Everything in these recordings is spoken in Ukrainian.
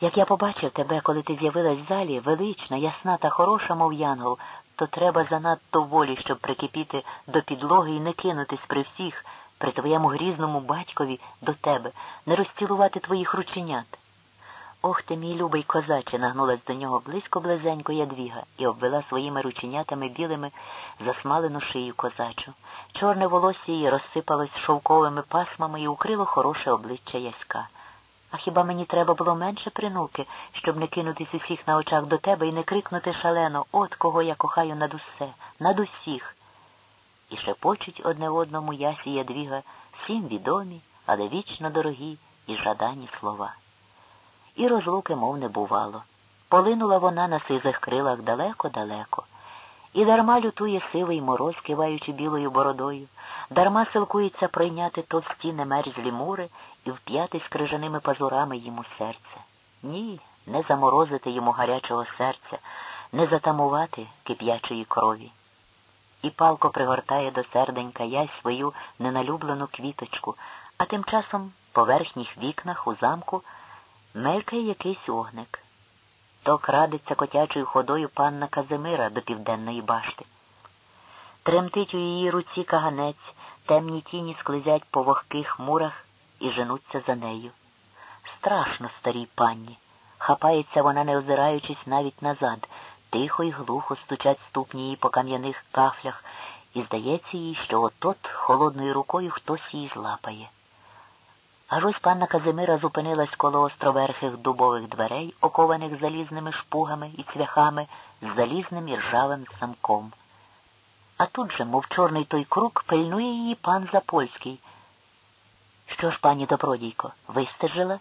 Як я побачив тебе, коли ти з'явилась в залі, велична, ясна та хороша, мов янгол, то треба занадто волі, щоб прикипіти до підлоги і не кинутись при всіх, при твоєму грізному батькові до тебе, не розцілувати твоїх рученят. Ох ти, мій любий козаче, нагнулась до нього близько близенько ядвіга і обвела своїми рученятами білими засмалену шию козачу. Чорне волосся її розсипалось шовковими пасмами і укрило хороше обличчя яська. А хіба мені треба було менше принуки, щоб не кинутись усіх на очах до тебе і не крикнути шалено От кого я кохаю над усе, над усіх. І шепочуть одне одному ясі ядвіга всім відомі, але вічно дорогі і жадані слова. І розлуки, мов не бувало. Полинула вона на сизих крилах далеко-далеко. І дарма лютує сивий мороз, киваючи білою бородою, дарма силкується пройняти товсті немерзлі мури і вп'ятись крижаними пазурами йому серце. Ні, не заморозити йому гарячого серця, не затамувати кип'ячої крові. І палко пригортає до серденька ясь свою неналюблену квіточку, а тим часом по верхніх вікнах у замку мелькає якийсь огник. То крадеться котячою ходою панна Казимира до південної башти. Тремтить у її руці каганець, темні тіні склизять по вогких мурах і женуться за нею. Страшно старій панні. Хапається вона, не озираючись навіть назад, тихо й глухо стучать ступні її по кам'яних кафлях, і здається їй, що отот холодною рукою хтось її злапає. Аж ось панна Казимира зупинилась коло островерхих дубових дверей, окованих залізними шпугами і цвяхами, з залізним і ржавим замком. А тут же, мов чорний той круг, пильнує її пан Запольський. Що ж, пані добродійко, вистежила?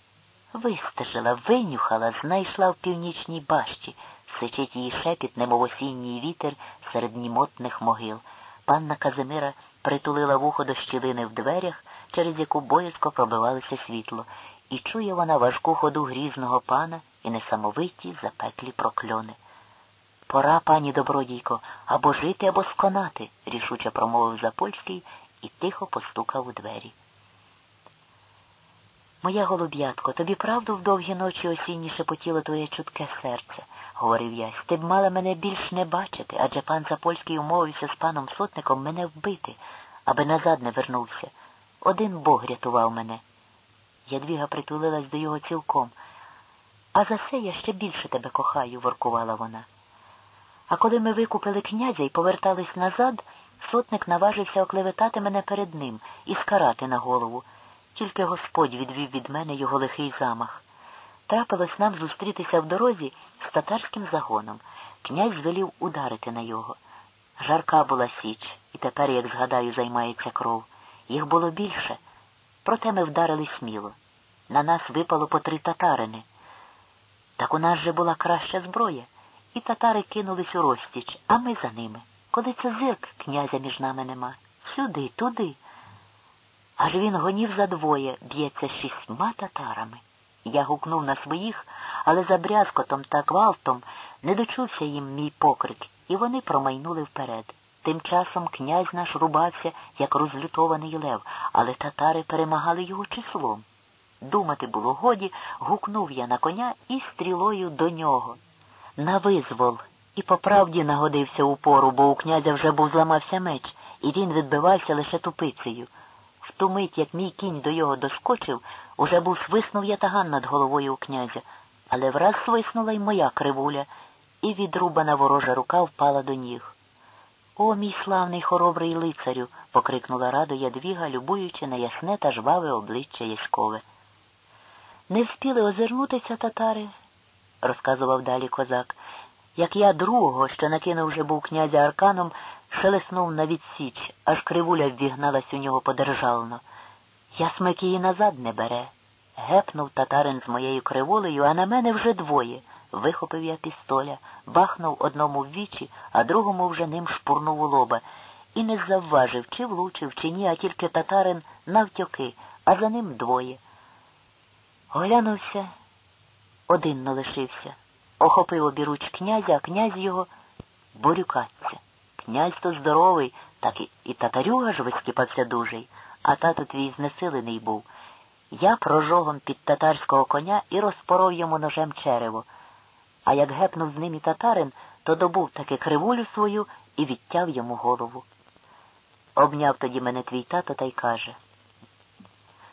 Вистежила, винюхала, знайшла в північній башті, сичить її шепіт, немов осінній вітер серед німотних могил. Панна Казимира притулила вухо до щілини в дверях, через яку боязко пробивалося світло, і чує вона важку ходу грізного пана і несамовиті запеклі прокльони. Пора, пані добродійко, або жити, або сконати, рішуче промовив Запольський і тихо постукав у двері. Моя голуб'ятко, тобі правду в довгі ночі осінні шепотіло твоє чутке серце, говорив ясь. Ти б мала мене більш не бачити, адже пан Запольський умовився з паном сотником мене вбити, аби назад не вернувся. Один Бог рятував мене. Ядвіга притулилась до його цілком. А за це я ще більше тебе кохаю, воркувала вона. А коли ми викупили князя і повертались назад, сотник наважився оклеветати мене перед ним і скарати на голову. Тільки Господь відвів від мене його лихий замах. Трапилось нам зустрітися в дорозі з татарським загоном. Князь звелів ударити на його. Жарка була січ, і тепер, як згадаю, займається кров. Їх було більше, проте ми вдарили сміло. На нас випало по три татарини. Так у нас же була краща зброя, і татари кинулись у розтіч, а ми за ними. Коли це зирк, князя між нами нема. Сюди, туди. Аж він гонів за двоє, б'ється шістьма татарами. Я гукнув на своїх, але за брязкотом та квалтом не дочувся їм мій покрик, і вони промайнули вперед. Тим часом князь наш рубався, як розлютований лев, але татари перемагали його числом. Думати було годі, гукнув я на коня і стрілою до нього. На визвол. І по правді нагодився у пору, бо у князя вже був зламався меч, і він відбивався лише тупицею. В ту мить, як мій кінь до його доскочив, уже був свиснув ятаган над головою у князя, але враз свиснула й моя кривуля, і відрубана ворожа рука впала до ніг. О, мій славний хоробрий лицарю. покрикнула радо ядвіга, любуючи на ясне та жваве обличчя Яськове. Не встіли озирнутися татари, розказував далі козак, як я другого, що накинув вже був князя арканом, шелеснув на відсіч, аж кривуля ввігналась у нього подержавно. Я смик її назад не бере. Гепнув татарин з моєю кривулею, а на мене вже двоє. Вихопив я пістоля, бахнув одному в вічі, а другому вже ним шпурнув у лоба. І не завважив, чи влучив, чи ні, а тільки татарин навтьоки, а за ним двоє. Оглянувся, один не лишився. Охопив обіруч князя, а князь його борюкаться. Князь то здоровий, так і, і татарюга ж вискіпався дужий, а тато твій знесилений був. Я прожогом під татарського коня і розпоров йому ножем черево. А як гепнув з ним і татарин, то добув таки кривулю свою і відтяв йому голову. Обняв тоді мене твій тато та й каже